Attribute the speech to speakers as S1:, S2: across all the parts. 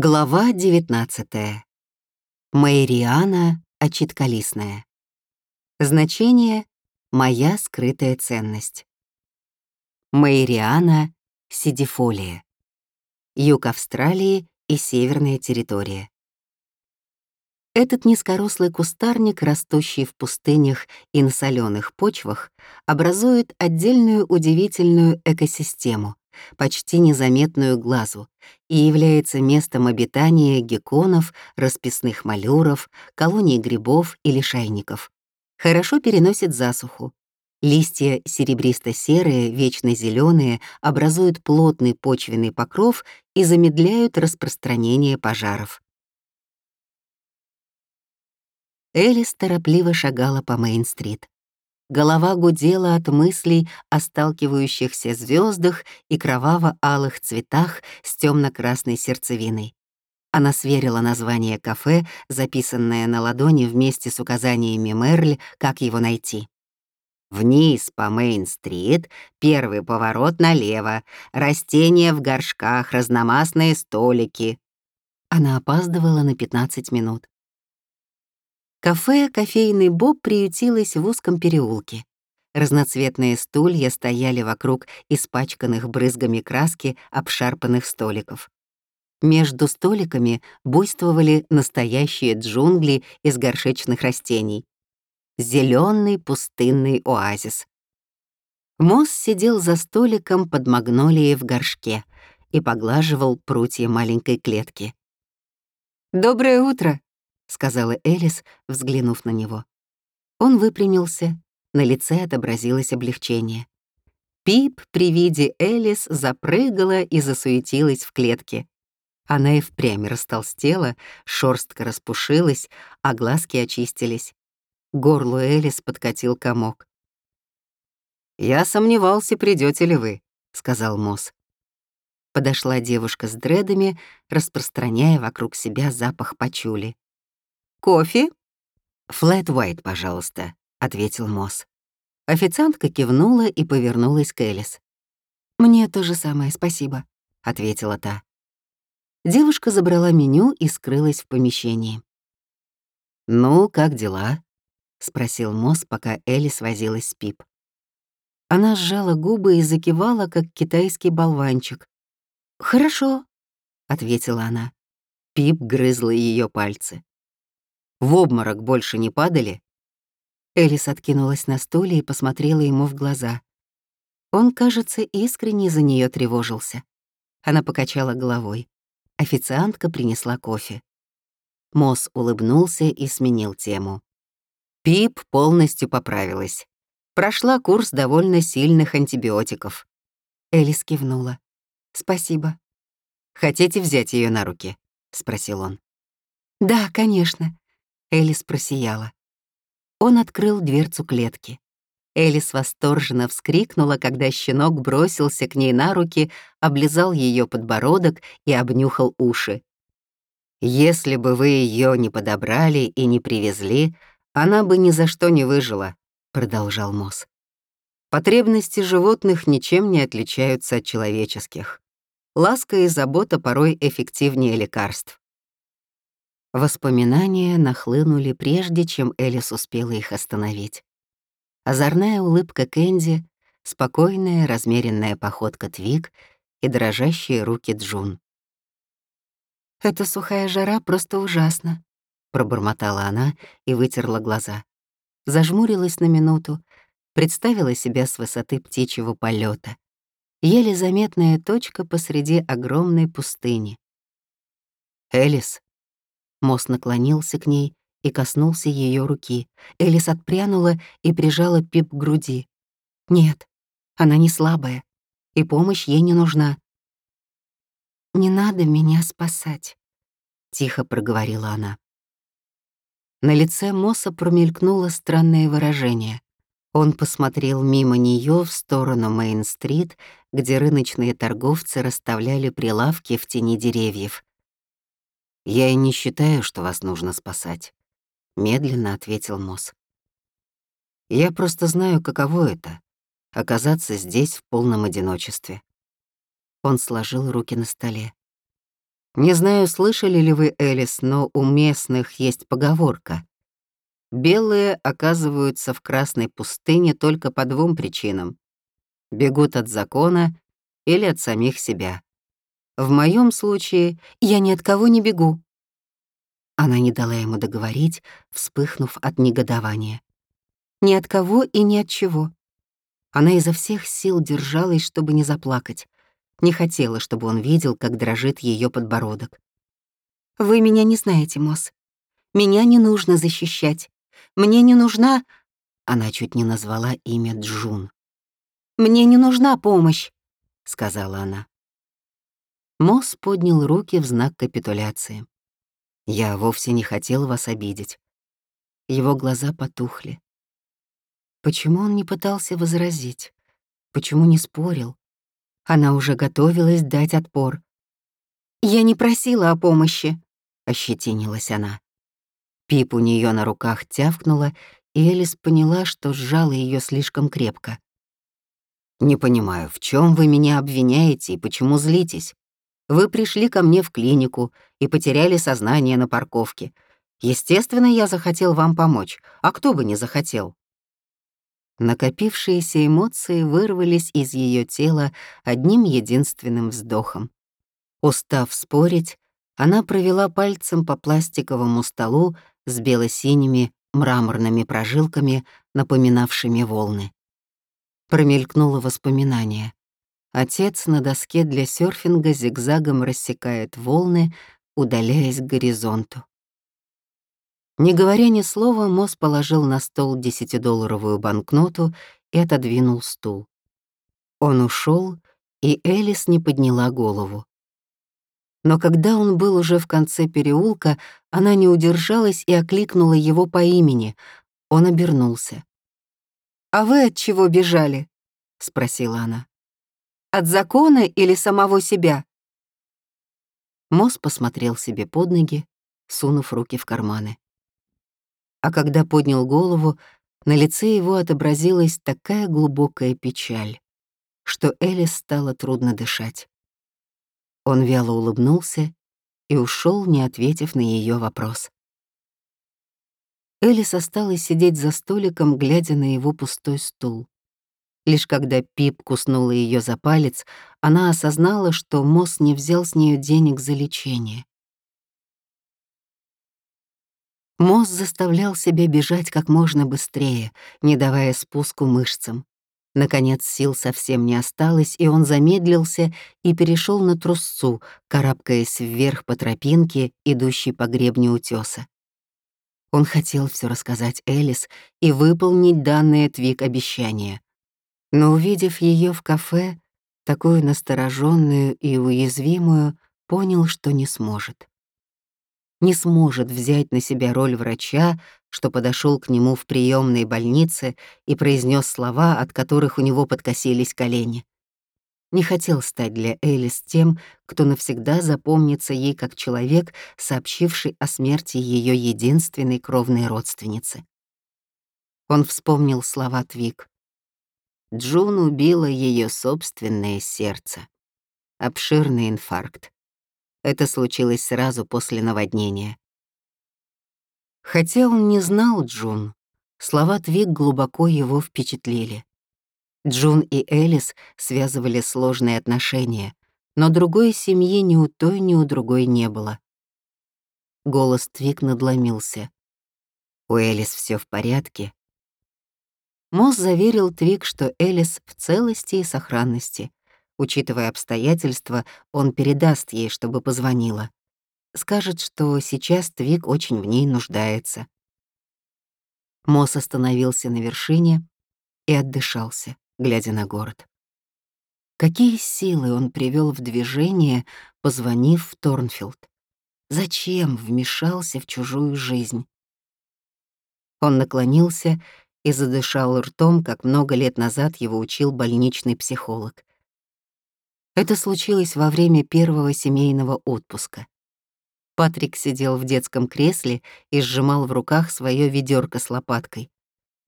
S1: Глава 19. Майриана Очитколистная. Значение «Моя скрытая ценность». Майриана сидифолия. Юг Австралии и северная территория. Этот низкорослый кустарник, растущий в пустынях и на соленых почвах, образует отдельную удивительную экосистему, почти незаметную глазу, и является местом обитания гекконов, расписных малюров, колоний грибов или шайников. Хорошо переносит засуху. Листья серебристо-серые, вечно зеленые образуют плотный почвенный покров и замедляют распространение пожаров. Элис торопливо шагала по Мейн-стрит. Голова гудела от мыслей о сталкивающихся звездах и кроваво-алых цветах с темно-красной сердцевиной. Она сверила название кафе, записанное на ладони вместе с указаниями Мерль, как его найти. Вниз по Мейн-стрит, первый поворот налево, растения в горшках, разномастные столики. Она опаздывала на 15 минут. Кафе «Кофейный Боб» приютилось в узком переулке. Разноцветные стулья стояли вокруг испачканных брызгами краски обшарпанных столиков. Между столиками буйствовали настоящие джунгли из горшечных растений. Зеленый пустынный оазис. Мосс сидел за столиком под магнолией в горшке и поглаживал прутья маленькой клетки. «Доброе утро», — сказала Элис, взглянув на него. Он выпрямился, на лице отобразилось облегчение. Пип при виде Элис запрыгала и засуетилась в клетке. Она и впрямь растолстела, шорстка распушилась, а глазки очистились. Горлу Элис подкатил комок. «Я сомневался, придете ли вы», — сказал Мосс. Подошла девушка с дредами, распространяя вокруг себя запах пачули. «Кофе?» «Флэт Уайт, пожалуйста», — ответил Мосс. Официантка кивнула и повернулась к Элис. «Мне то же самое, спасибо», — ответила та. Девушка забрала меню и скрылась в помещении. «Ну, как дела?» — спросил Мосс, пока Элис возилась с Пип. Она сжала губы и закивала, как китайский болванчик. «Хорошо», — ответила она. Пип грызла ее пальцы. В обморок больше не падали?» Элис откинулась на стуле и посмотрела ему в глаза. Он, кажется, искренне за нее тревожился. Она покачала головой. Официантка принесла кофе. Мосс улыбнулся и сменил тему. Пип полностью поправилась. Прошла курс довольно сильных антибиотиков. Элис кивнула. «Спасибо». «Хотите взять ее на руки?» — спросил он. «Да, конечно. Элис просияла. Он открыл дверцу клетки. Элис восторженно вскрикнула, когда щенок бросился к ней на руки, облизал ее подбородок и обнюхал уши. «Если бы вы ее не подобрали и не привезли, она бы ни за что не выжила», — продолжал Мосс. «Потребности животных ничем не отличаются от человеческих. Ласка и забота порой эффективнее лекарств. Воспоминания нахлынули прежде, чем Элис успела их остановить. Озорная улыбка Кэнди, спокойная, размеренная походка Твик и дрожащие руки Джун. «Эта сухая жара просто ужасна», — пробормотала она и вытерла глаза. Зажмурилась на минуту, представила себя с высоты птичьего полета. Еле заметная точка посреди огромной пустыни. «Элис», Мосс наклонился к ней и коснулся ее руки. Элис отпрянула и прижала Пип к груди. «Нет, она не слабая, и помощь ей не нужна». «Не надо меня спасать», — тихо проговорила она. На лице Мосса промелькнуло странное выражение. Он посмотрел мимо нее в сторону Мейн-стрит, где рыночные торговцы расставляли прилавки в тени деревьев. «Я и не считаю, что вас нужно спасать», — медленно ответил Мосс. «Я просто знаю, каково это — оказаться здесь в полном одиночестве». Он сложил руки на столе. Не знаю, слышали ли вы, Элис, но у местных есть поговорка. Белые оказываются в Красной пустыне только по двум причинам. Бегут от закона или от самих себя. В моем случае я ни от кого не бегу. Она не дала ему договорить, вспыхнув от негодования. Ни от кого и ни от чего. Она изо всех сил держалась, чтобы не заплакать. Не хотела, чтобы он видел, как дрожит ее подбородок. «Вы меня не знаете, Мосс. Меня не нужно защищать. Мне не нужна...» Она чуть не назвала имя Джун. «Мне не нужна помощь», — сказала она. Мосс поднял руки в знак капитуляции. «Я вовсе не хотел вас обидеть». Его глаза потухли. Почему он не пытался возразить? Почему не спорил? Она уже готовилась дать отпор. «Я не просила о помощи», — ощетинилась она. Пип у нее на руках тявкнула, и Элис поняла, что сжала ее слишком крепко. «Не понимаю, в чем вы меня обвиняете и почему злитесь? Вы пришли ко мне в клинику и потеряли сознание на парковке. Естественно, я захотел вам помочь, а кто бы не захотел?» Накопившиеся эмоции вырвались из ее тела одним единственным вздохом. Устав спорить, она провела пальцем по пластиковому столу с бело-синими мраморными прожилками, напоминавшими волны. Промелькнуло воспоминание. Отец на доске для серфинга зигзагом рассекает волны, удаляясь к горизонту. Не говоря ни слова, Мосс положил на стол десятидолларовую банкноту и отодвинул стул. Он ушел, и Элис не подняла голову. Но когда он был уже в конце переулка, она не удержалась и окликнула его по имени. Он обернулся. «А вы от чего бежали?» — спросила она. «От закона или самого себя?» Мосс посмотрел себе под ноги, сунув руки в карманы а когда поднял голову, на лице его отобразилась такая глубокая печаль, что Элис стало трудно дышать. Он вяло улыбнулся и ушел, не ответив на ее вопрос. Элис осталась сидеть за столиком, глядя на его пустой стул. Лишь когда Пип куснула ее за палец, она осознала, что Мосс не взял с нее денег за лечение. Мозг заставлял себя бежать как можно быстрее, не давая спуску мышцам. Наконец сил совсем не осталось, и он замедлился и перешел на трусцу, карабкаясь вверх по тропинке, идущей по гребню утеса. Он хотел все рассказать Элис и выполнить данное Твик обещание. Но увидев ее в кафе, такую настороженную и уязвимую, понял, что не сможет не сможет взять на себя роль врача, что подошел к нему в приемной больнице и произнес слова, от которых у него подкосились колени. Не хотел стать для Элис тем, кто навсегда запомнится ей как человек, сообщивший о смерти ее единственной кровной родственницы. Он вспомнил слова Твик. Джун убила ее собственное сердце. Обширный инфаркт. Это случилось сразу после наводнения. Хотя он не знал Джун, слова Твик глубоко его впечатлили. Джун и Элис связывали сложные отношения, но другой семьи ни у той, ни у другой не было. Голос Твик надломился. У Элис все в порядке. Мосс заверил Твик, что Элис в целости и сохранности, Учитывая обстоятельства, он передаст ей, чтобы позвонила. Скажет, что сейчас Твик очень в ней нуждается. Мосс остановился на вершине и отдышался, глядя на город. Какие силы он привел в движение, позвонив в Торнфилд? Зачем вмешался в чужую жизнь? Он наклонился и задышал ртом, как много лет назад его учил больничный психолог. Это случилось во время первого семейного отпуска. Патрик сидел в детском кресле и сжимал в руках свое ведерко с лопаткой.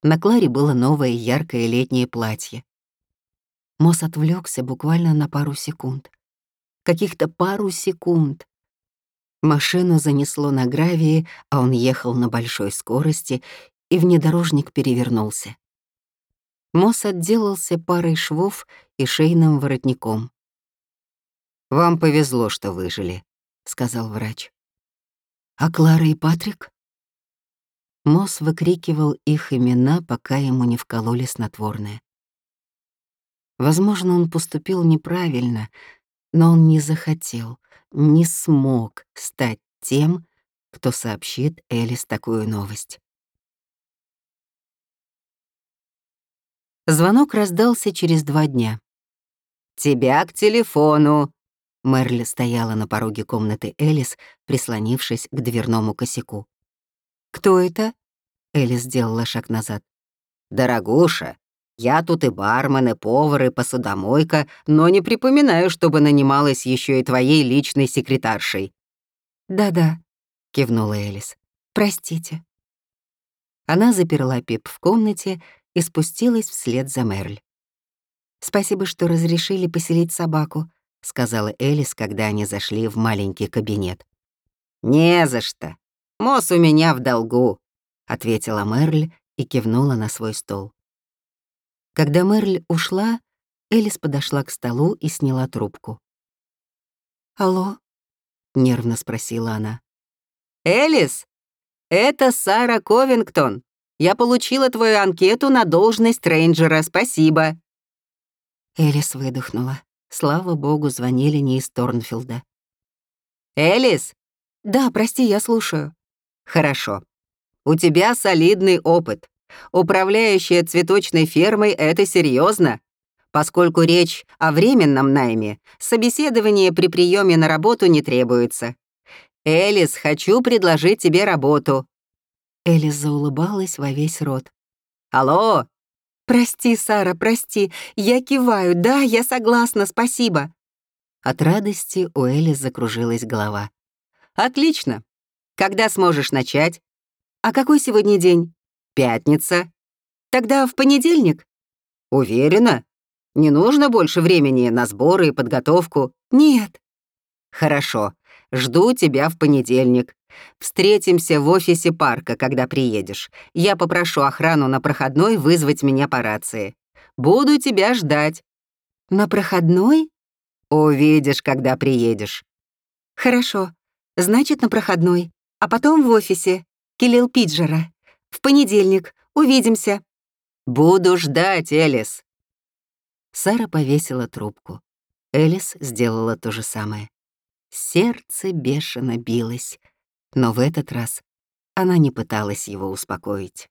S1: На Кларе было новое яркое летнее платье. Мосс отвлекся буквально на пару секунд. Каких-то пару секунд. Машину занесло на гравии, а он ехал на большой скорости, и внедорожник перевернулся. Мосс отделался парой швов и шейным воротником. «Вам повезло, что выжили», — сказал врач. «А Клара и Патрик?» Мосс выкрикивал их имена, пока ему не вкололи снотворное. Возможно, он поступил неправильно, но он не захотел, не смог стать тем, кто сообщит Элис такую новость. Звонок раздался через два дня. «Тебя к телефону!» Мерли стояла на пороге комнаты Элис, прислонившись к дверному косяку. «Кто это?» Элис сделала шаг назад. «Дорогуша, я тут и бармен, и повар, и посудомойка, но не припоминаю, чтобы нанималась еще и твоей личной секретаршей». «Да-да», — кивнула Элис. «Простите». Она заперла Пип в комнате и спустилась вслед за Мерль. «Спасибо, что разрешили поселить собаку», — сказала Элис, когда они зашли в маленький кабинет. «Не за что. Мосс у меня в долгу», — ответила Мерль и кивнула на свой стол. Когда Мерль ушла, Элис подошла к столу и сняла трубку. «Алло?» — нервно спросила она. «Элис, это Сара Ковингтон. Я получила твою анкету на должность рейнджера, спасибо». Элис выдохнула. Слава богу, звонили не из Торнфилда. «Элис?» «Да, прости, я слушаю». «Хорошо. У тебя солидный опыт. Управляющая цветочной фермой — это серьезно. Поскольку речь о временном найме, собеседование при приеме на работу не требуется. Элис, хочу предложить тебе работу». Элис заулыбалась во весь рот. «Алло!» «Прости, Сара, прости. Я киваю. Да, я согласна, спасибо». От радости у Элис закружилась голова. «Отлично. Когда сможешь начать?» «А какой сегодня день?» Пятница. Тогда в понедельник? Уверена? Не нужно больше времени на сборы и подготовку? Нет. Хорошо. Жду тебя в понедельник. Встретимся в офисе парка, когда приедешь. Я попрошу охрану на проходной вызвать меня по рации. Буду тебя ждать. На проходной? Увидишь, когда приедешь. Хорошо. Значит, на проходной. А потом в офисе. Килил Пиджера. В понедельник. Увидимся». «Буду ждать, Элис». Сара повесила трубку. Элис сделала то же самое. Сердце бешено билось, но в этот раз она не пыталась его успокоить.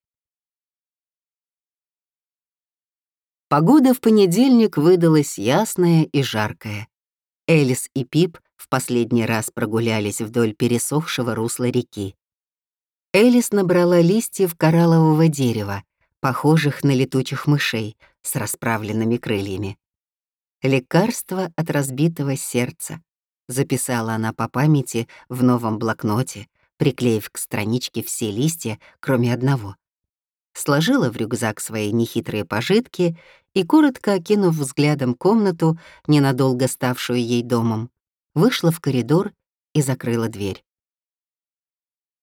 S1: Погода в понедельник выдалась ясная и жаркая. Элис и Пип в последний раз прогулялись вдоль пересохшего русла реки. Элис набрала листьев кораллового дерева, похожих на летучих мышей с расправленными крыльями. «Лекарство от разбитого сердца», — записала она по памяти в новом блокноте, приклеив к страничке все листья, кроме одного. Сложила в рюкзак свои нехитрые пожитки и, коротко окинув взглядом комнату, ненадолго ставшую ей домом, вышла в коридор и закрыла дверь.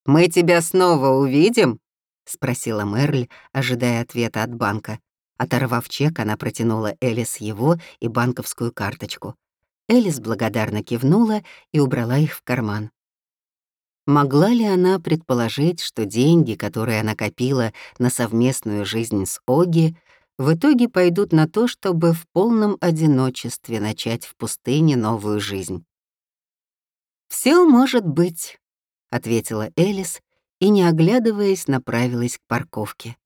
S1: «Мы тебя снова увидим?» — спросила Мерль, ожидая ответа от банка. Оторвав чек, она протянула Элис его и банковскую карточку. Элис благодарно кивнула и убрала их в карман. Могла ли она предположить, что деньги, которые она копила на совместную жизнь с Оги, в итоге пойдут на то, чтобы в полном одиночестве начать в пустыне новую жизнь? Все может быть», — ответила Элис и, не оглядываясь, направилась к парковке.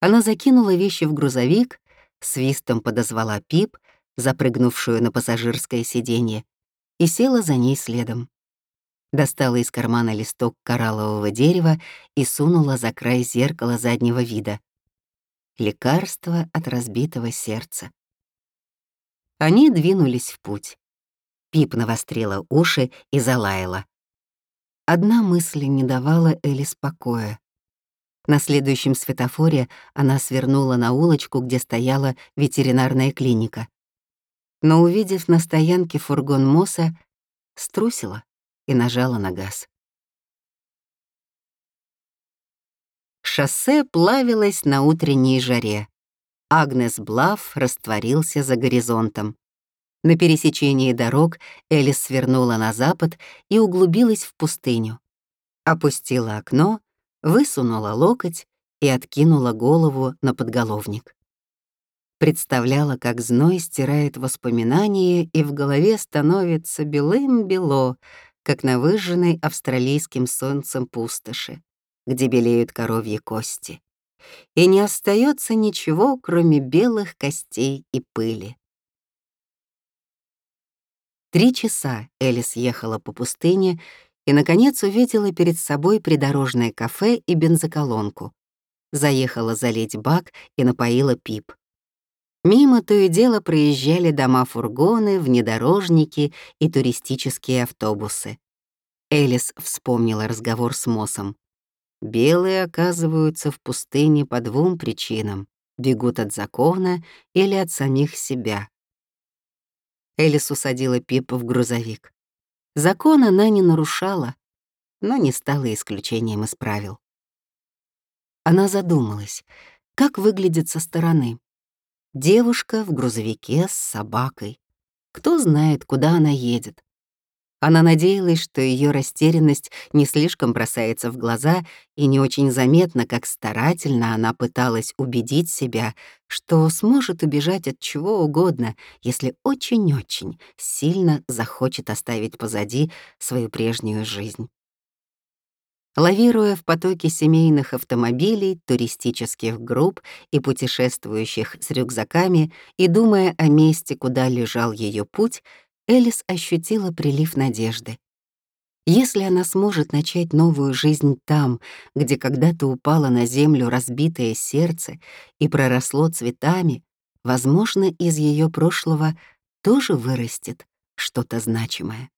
S1: Она закинула вещи в грузовик, свистом подозвала Пип, запрыгнувшую на пассажирское сиденье, и села за ней следом. Достала из кармана листок кораллового дерева и сунула за край зеркала заднего вида. Лекарство от разбитого сердца. Они двинулись в путь. Пип навострила уши и залаяла. Одна мысль не давала Элли покоя. На следующем светофоре она свернула на улочку, где стояла ветеринарная клиника. Но, увидев на стоянке фургон Мосса, струсила и нажала на газ. Шоссе плавилось на утренней жаре. Агнес Блав растворился за горизонтом. На пересечении дорог Элис свернула на запад и углубилась в пустыню. Опустила окно, высунула локоть и откинула голову на подголовник. Представляла, как зной стирает воспоминания, и в голове становится белым-бело, как на выжженной австралийским солнцем пустоши, где белеют коровьи кости. И не остается ничего, кроме белых костей и пыли. Три часа Элис ехала по пустыне и, наконец, увидела перед собой придорожное кафе и бензоколонку. Заехала залить бак и напоила пип. Мимо то и дело проезжали дома-фургоны, внедорожники и туристические автобусы. Элис вспомнила разговор с Мосом. Белые оказываются в пустыне по двум причинам — бегут от закона или от самих себя. Элис усадила Пип в грузовик. Закон она не нарушала, но не стала исключением из правил. Она задумалась, как выглядит со стороны. Девушка в грузовике с собакой. Кто знает, куда она едет. Она надеялась, что ее растерянность не слишком бросается в глаза и не очень заметно, как старательно она пыталась убедить себя, что сможет убежать от чего угодно, если очень-очень сильно захочет оставить позади свою прежнюю жизнь. Лавируя в потоке семейных автомобилей, туристических групп и путешествующих с рюкзаками и думая о месте, куда лежал ее путь, Элис ощутила прилив надежды. Если она сможет начать новую жизнь там, где когда-то упало на землю разбитое сердце и проросло цветами, возможно, из ее прошлого тоже вырастет что-то значимое.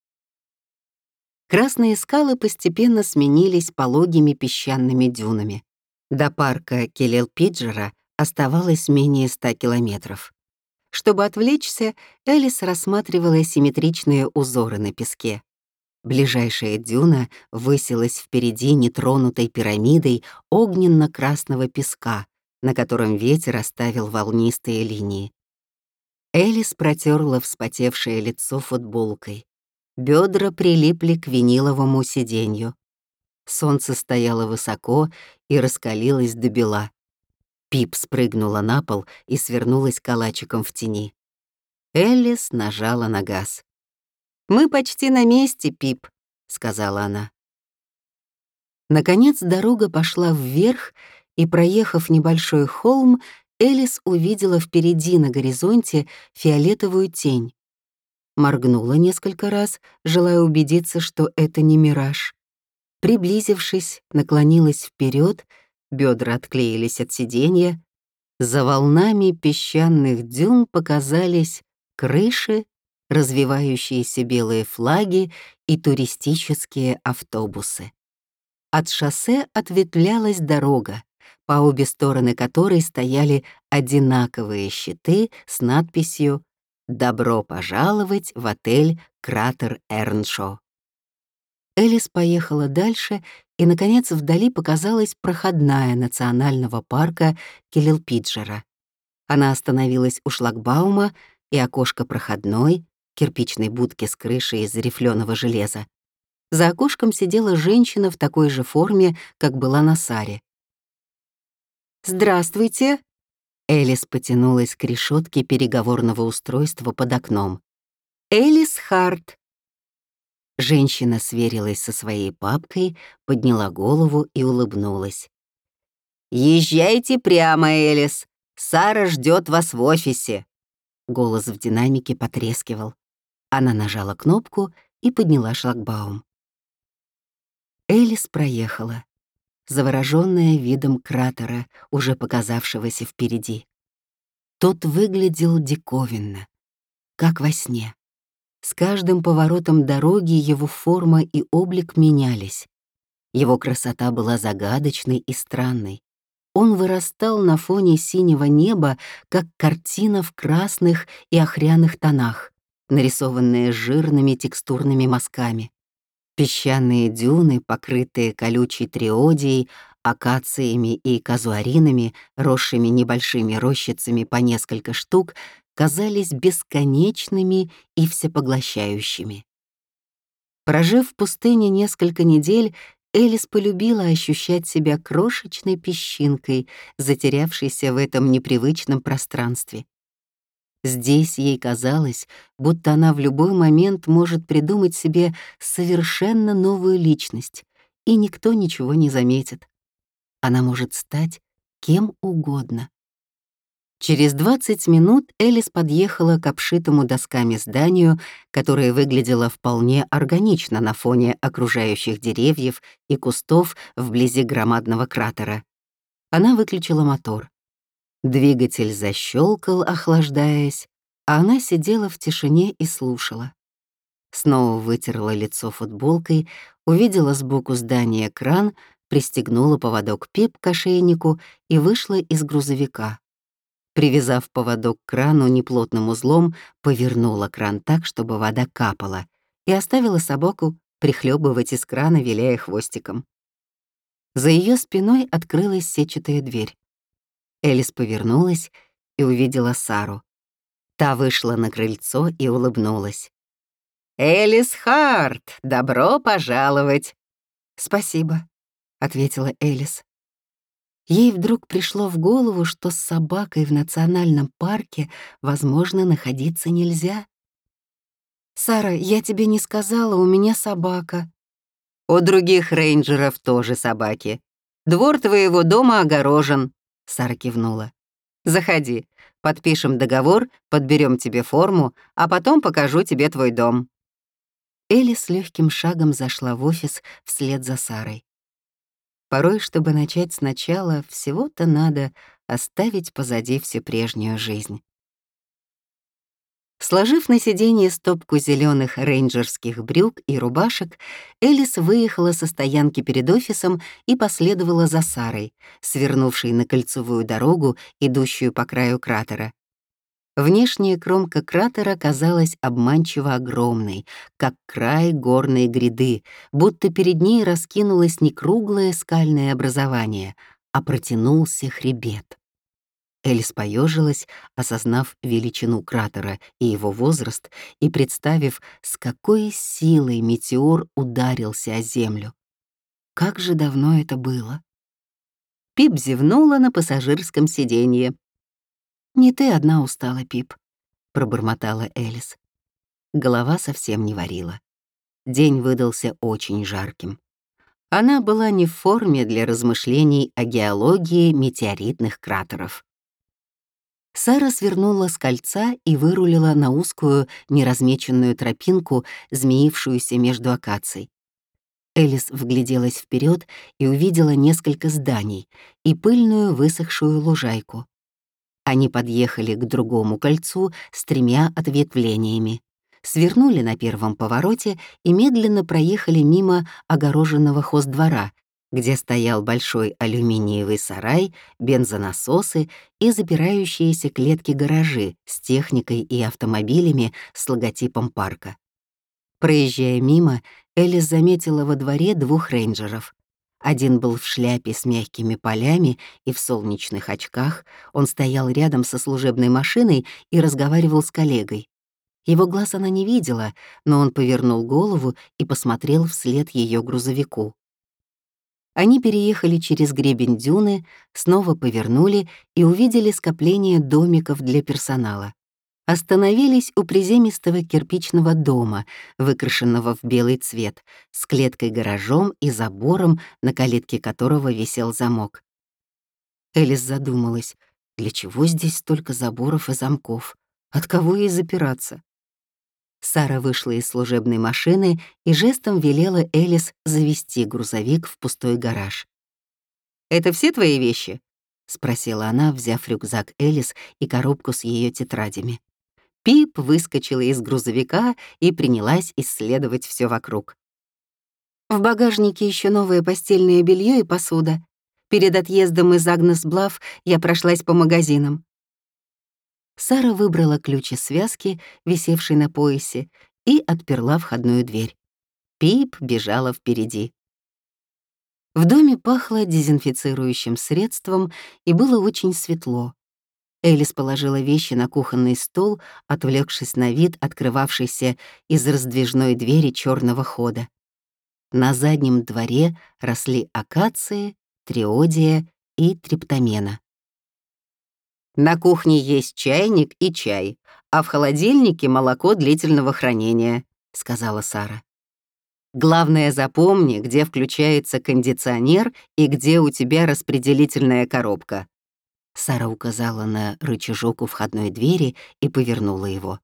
S1: Красные скалы постепенно сменились пологими песчаными дюнами. До парка Келел-Пиджера оставалось менее ста километров. Чтобы отвлечься, Элис рассматривала симметричные узоры на песке. Ближайшая дюна высилась впереди нетронутой пирамидой огненно-красного песка, на котором ветер оставил волнистые линии. Элис протерла вспотевшее лицо футболкой. Бедра прилипли к виниловому сиденью. Солнце стояло высоко и раскалилось до бела. Пип спрыгнула на пол и свернулась калачиком в тени. Эллис нажала на газ. «Мы почти на месте, Пип», — сказала она. Наконец дорога пошла вверх, и, проехав небольшой холм, Элис увидела впереди на горизонте фиолетовую тень. Моргнула несколько раз, желая убедиться, что это не мираж. Приблизившись, наклонилась вперед бедра отклеились от сиденья, за волнами песчаных дюн показались крыши, развивающиеся белые флаги и туристические автобусы. От шоссе ответвлялась дорога, по обе стороны которой стояли одинаковые щиты с надписью «Добро пожаловать в отель Кратер Эрншо». Элис поехала дальше, и, наконец, вдали показалась проходная национального парка Келилпиджера. Она остановилась у шлагбаума, и окошко проходной, кирпичной будки с крышей из рифленого железа. За окошком сидела женщина в такой же форме, как была на Саре. «Здравствуйте!» Элис потянулась к решетке переговорного устройства под окном. «Элис Харт, Женщина сверилась со своей папкой, подняла голову и улыбнулась. «Езжайте прямо, Элис. Сара ждет вас в офисе». Голос в динамике потрескивал. Она нажала кнопку и подняла шлагбаум. Элис проехала, заворожённая видом кратера, уже показавшегося впереди. Тот выглядел диковинно, как во сне. С каждым поворотом дороги его форма и облик менялись. Его красота была загадочной и странной. Он вырастал на фоне синего неба, как картина в красных и охряных тонах, нарисованная жирными текстурными мазками. Песчаные дюны, покрытые колючей триодией, акациями и казуаринами, росшими небольшими рощицами по несколько штук, казались бесконечными и всепоглощающими. Прожив в пустыне несколько недель, Элис полюбила ощущать себя крошечной песчинкой, затерявшейся в этом непривычном пространстве. Здесь ей казалось, будто она в любой момент может придумать себе совершенно новую личность, и никто ничего не заметит. Она может стать кем угодно. Через 20 минут Элис подъехала к обшитому досками зданию, которое выглядело вполне органично на фоне окружающих деревьев и кустов вблизи громадного кратера. Она выключила мотор. Двигатель защелкал, охлаждаясь, а она сидела в тишине и слушала. Снова вытерла лицо футболкой, увидела сбоку здания кран, пристегнула поводок пип к ошейнику и вышла из грузовика. Привязав поводок к крану неплотным узлом, повернула кран так, чтобы вода капала, и оставила собаку прихлебывать из крана, виляя хвостиком. За ее спиной открылась сетчатая дверь. Элис повернулась и увидела Сару. Та вышла на крыльцо и улыбнулась. «Элис Харт, добро пожаловать!» «Спасибо», — ответила Элис. Ей вдруг пришло в голову, что с собакой в национальном парке, возможно, находиться нельзя. «Сара, я тебе не сказала, у меня собака». «У других рейнджеров тоже собаки. Двор твоего дома огорожен», — Сара кивнула. «Заходи, подпишем договор, подберем тебе форму, а потом покажу тебе твой дом». Элли с легким шагом зашла в офис вслед за Сарой. Порой, чтобы начать сначала, всего-то надо оставить позади всю прежнюю жизнь. Сложив на сиденье стопку зеленых рейнджерских брюк и рубашек, Элис выехала со стоянки перед офисом и последовала за Сарой, свернувшей на кольцевую дорогу, идущую по краю кратера. Внешняя кромка кратера казалась обманчиво огромной, как край горной гряды, будто перед ней раскинулось не круглое скальное образование, а протянулся хребет. Элис поежилась, осознав величину кратера и его возраст, и представив, с какой силой метеор ударился о землю. Как же давно это было? Пип зевнула на пассажирском сиденье. «Не ты одна устала, Пип», — пробормотала Элис. Голова совсем не варила. День выдался очень жарким. Она была не в форме для размышлений о геологии метеоритных кратеров. Сара свернула с кольца и вырулила на узкую, неразмеченную тропинку, змеившуюся между акаций. Элис вгляделась вперед и увидела несколько зданий и пыльную высохшую лужайку. Они подъехали к другому кольцу с тремя ответвлениями, свернули на первом повороте и медленно проехали мимо огороженного хоздвора, где стоял большой алюминиевый сарай, бензонасосы и запирающиеся клетки-гаражи с техникой и автомобилями с логотипом парка. Проезжая мимо, Элис заметила во дворе двух рейнджеров. Один был в шляпе с мягкими полями и в солнечных очках. Он стоял рядом со служебной машиной и разговаривал с коллегой. Его глаз она не видела, но он повернул голову и посмотрел вслед ее грузовику. Они переехали через гребень дюны, снова повернули и увидели скопление домиков для персонала остановились у приземистого кирпичного дома, выкрашенного в белый цвет, с клеткой-гаражом и забором, на калитке которого висел замок. Элис задумалась, для чего здесь столько заборов и замков? От кого ей запираться? Сара вышла из служебной машины и жестом велела Элис завести грузовик в пустой гараж. «Это все твои вещи?» — спросила она, взяв рюкзак Элис и коробку с ее тетрадями. Пип выскочила из грузовика и принялась исследовать все вокруг. В багажнике еще новое постельное белье и посуда. Перед отъездом из Агнес-Блав я прошлась по магазинам. Сара выбрала ключи связки, висевшей на поясе, и отперла входную дверь. Пип бежала впереди. В доме пахло дезинфицирующим средством и было очень светло. Элис положила вещи на кухонный стол, отвлекшись на вид, открывавшийся из раздвижной двери черного хода. На заднем дворе росли акации, триодия и триптомена. На кухне есть чайник и чай, а в холодильнике молоко длительного хранения», — сказала Сара. «Главное запомни, где включается кондиционер и где у тебя распределительная коробка». Сара указала на рычажок у входной двери и повернула его.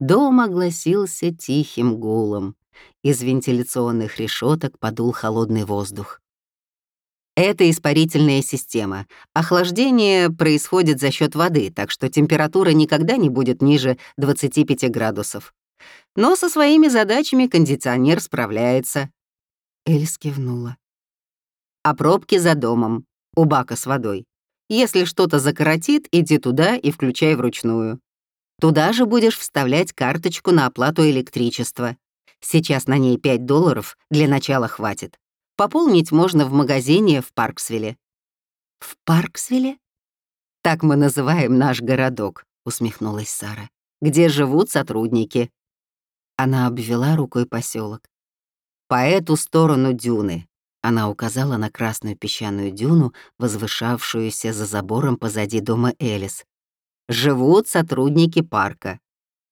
S1: Дом огласился тихим гулом. Из вентиляционных решеток подул холодный воздух. Это испарительная система. Охлаждение происходит за счет воды, так что температура никогда не будет ниже 25 градусов. Но со своими задачами кондиционер справляется. Элис кивнула. А пробки за домом, у бака с водой. Если что-то закоротит, иди туда и включай вручную. Туда же будешь вставлять карточку на оплату электричества. Сейчас на ней 5 долларов, для начала хватит. Пополнить можно в магазине в Парксвилле». «В Парксвилле?» «Так мы называем наш городок», — усмехнулась Сара, «где живут сотрудники». Она обвела рукой поселок. «По эту сторону дюны», — она указала на красную песчаную дюну, возвышавшуюся за забором позади дома Элис. «Живут сотрудники парка.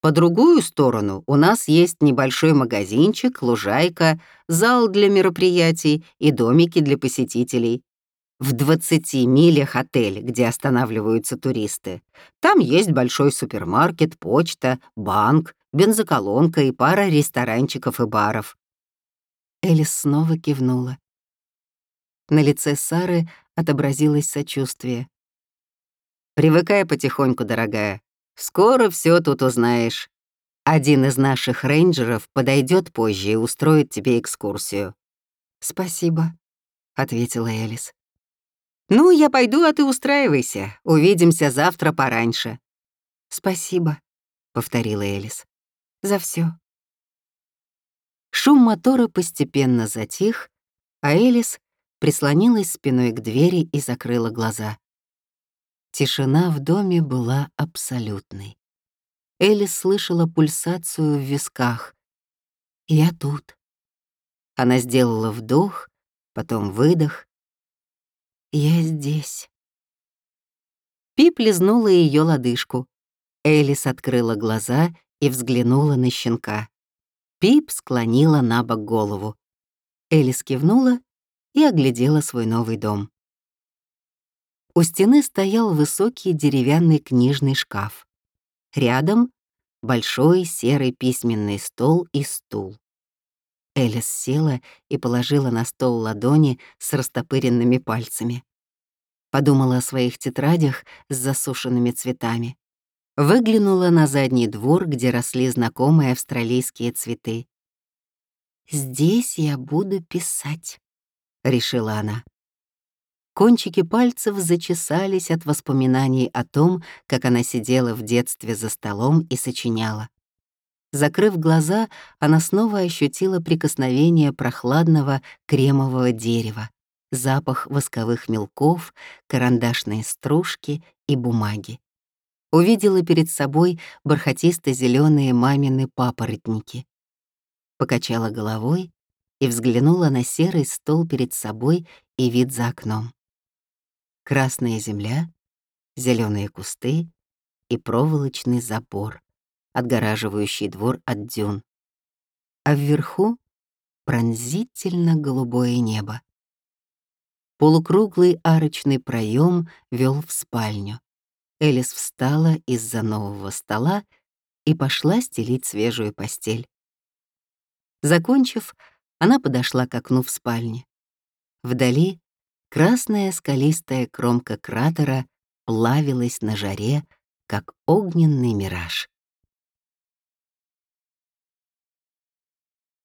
S1: По другую сторону у нас есть небольшой магазинчик, лужайка, зал для мероприятий и домики для посетителей. В 20 милях отель, где останавливаются туристы. Там есть большой супермаркет, почта, банк, бензоколонка и пара ресторанчиков и баров. Элис снова кивнула. На лице Сары отобразилось сочувствие. «Привыкай потихоньку, дорогая. Скоро все тут узнаешь. Один из наших рейнджеров подойдет позже и устроит тебе экскурсию». «Спасибо», — ответила Элис. «Ну, я пойду, а ты устраивайся. Увидимся завтра пораньше». «Спасибо», — повторила Элис. «За все. Шум мотора постепенно затих, а Элис прислонилась спиной к двери и закрыла глаза. Тишина в доме была абсолютной. Элис слышала пульсацию в висках. «Я тут». Она сделала вдох, потом выдох. «Я здесь». Пип лизнула ее лодыжку. Элис открыла глаза и взглянула на щенка. Пип склонила на бок голову. Элис кивнула и оглядела свой новый дом. У стены стоял высокий деревянный книжный шкаф. Рядом — большой серый письменный стол и стул. Элис села и положила на стол ладони с растопыренными пальцами. Подумала о своих тетрадях с засушенными цветами. Выглянула на задний двор, где росли знакомые австралийские цветы. «Здесь я буду писать», — решила она. Кончики пальцев зачесались от воспоминаний о том, как она сидела в детстве за столом и сочиняла. Закрыв глаза, она снова ощутила прикосновение прохладного кремового дерева, запах восковых мелков, карандашные стружки и бумаги. Увидела перед собой бархатисто зеленые мамины папоротники. Покачала головой и взглянула на серый стол перед собой и вид за окном красная земля, зеленые кусты и проволочный забор, отгораживающий двор от дюн. А вверху — пронзительно голубое небо. Полукруглый арочный проем вел в спальню. Элис встала из-за нового стола и пошла стелить свежую постель. Закончив, она подошла к окну в спальне. Вдали Красная скалистая кромка кратера плавилась на жаре, как огненный мираж.